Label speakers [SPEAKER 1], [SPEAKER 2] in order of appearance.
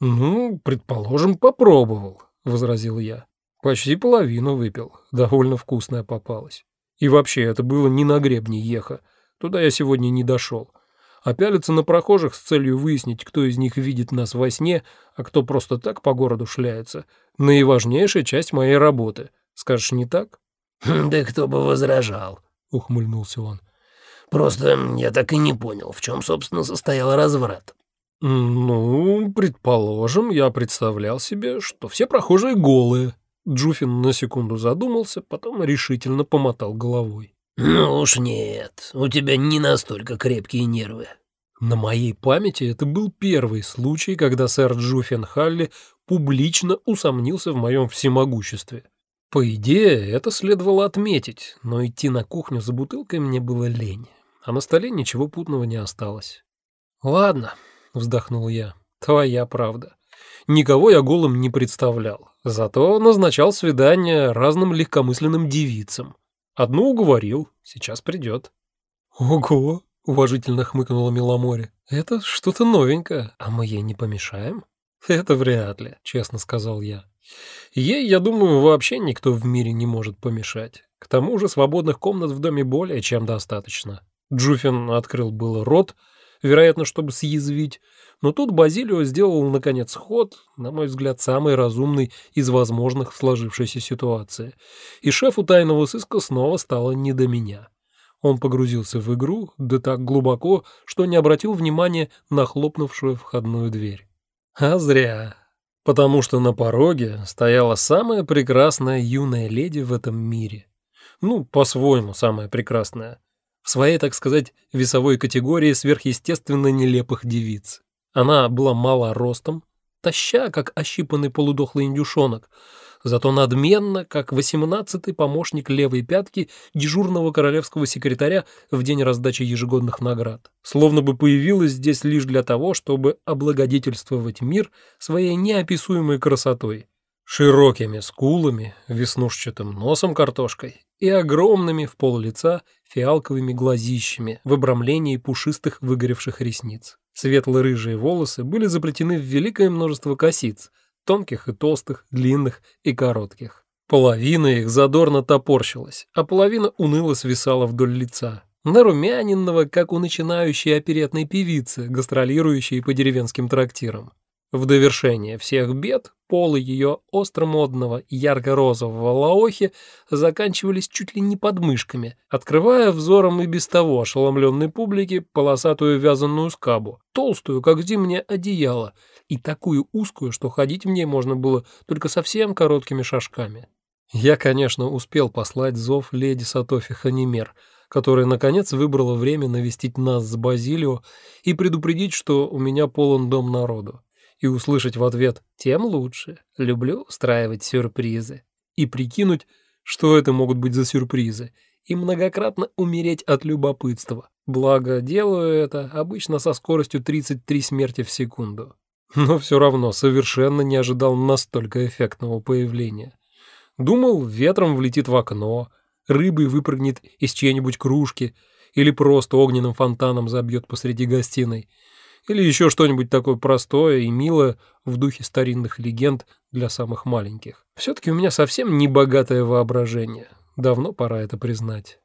[SPEAKER 1] «Ну, предположим, попробовал», — возразил я. «Почти половину выпил, довольно вкусная попалась. И вообще, это было не на гребне еха, туда я сегодня не дошел. А пялиться на прохожих с целью выяснить, кто из них видит нас во сне, а кто просто так по городу шляется, наиважнейшая часть моей работы. Скажешь, не так?»
[SPEAKER 2] «Да кто бы возражал», — ухмыльнулся он. «Просто я так и не понял, в чем, собственно, состоял разврат».
[SPEAKER 1] «Ну, предположим, я представлял себе, что все прохожие голые». Джуфин на секунду задумался, потом решительно помотал головой.
[SPEAKER 2] «Ну уж нет, у тебя не настолько крепкие нервы».
[SPEAKER 1] На моей памяти это был первый случай, когда сэр Джуфин Халли публично усомнился в моем всемогуществе. По идее, это следовало отметить, но идти на кухню за бутылкой мне было лень, а на столе ничего путного не осталось. «Ладно», — вздохнул я, — «твоя правда. Никого я голым не представлял, зато назначал свидания разным легкомысленным девицам. Одну уговорил, сейчас придет». «Ого!» — уважительно хмыкнула Миломоре. «Это что-то новенькое, а мы ей не помешаем?» «Это вряд ли», — честно сказал я. Ей, я думаю, вообще никто в мире не может помешать. К тому же свободных комнат в доме более чем достаточно. Джуфин открыл было рот, вероятно, чтобы съязвить, но тут Базилио сделал, наконец, ход, на мой взгляд, самый разумный из возможных в сложившейся ситуации, и шефу тайного сыска снова стало не до меня. Он погрузился в игру, да так глубоко, что не обратил внимания на хлопнувшую входную дверь. А зря потому что на пороге стояла самая прекрасная юная леди в этом мире. Ну, по-своему, самая прекрасная. В своей, так сказать, весовой категории сверхъестественно нелепых девиц. Она была мало ростом, таща, как ощипанный полудохлый индюшонок, зато надменно, как восемнадцатый помощник левой пятки дежурного королевского секретаря в день раздачи ежегодных наград. Словно бы появилась здесь лишь для того, чтобы облагодетельствовать мир своей неописуемой красотой. Широкими скулами, веснушчатым носом картошкой и огромными в пол лица фиалковыми глазищами в обрамлении пушистых выгоревших ресниц. Светло-рыжие волосы были заплетены в великое множество косиц – тонких и толстых, длинных и коротких. Половина их задорно топорщилась, а половина уныло свисала вдоль лица. Нарумяненного, как у начинающей оперетной певицы, гастролирующей по деревенским трактирам. В довершение всех бед полы ее остромодного ярко-розового лаохи заканчивались чуть ли не подмышками, открывая взором и без того ошеломленной публике полосатую вязаную скабу, толстую, как зимнее одеяло, и такую узкую, что ходить в ней можно было только совсем короткими шажками. Я, конечно, успел послать зов леди Сатофи Ханимер, которая, наконец, выбрала время навестить нас с Базилио и предупредить, что у меня полон дом народу, и услышать в ответ «тем лучше, люблю устраивать сюрпризы», и прикинуть, что это могут быть за сюрпризы, и многократно умереть от любопытства. Благо, делаю это обычно со скоростью 33 смерти в секунду но все равно совершенно не ожидал настолько эффектного появления. Думал, ветром влетит в окно, рыбой выпрыгнет из чьей-нибудь кружки или просто огненным фонтаном забьет посреди гостиной, или еще что-нибудь такое простое и милое в духе старинных легенд для самых маленьких. Все-таки у меня совсем не богатое воображение. Давно пора это признать.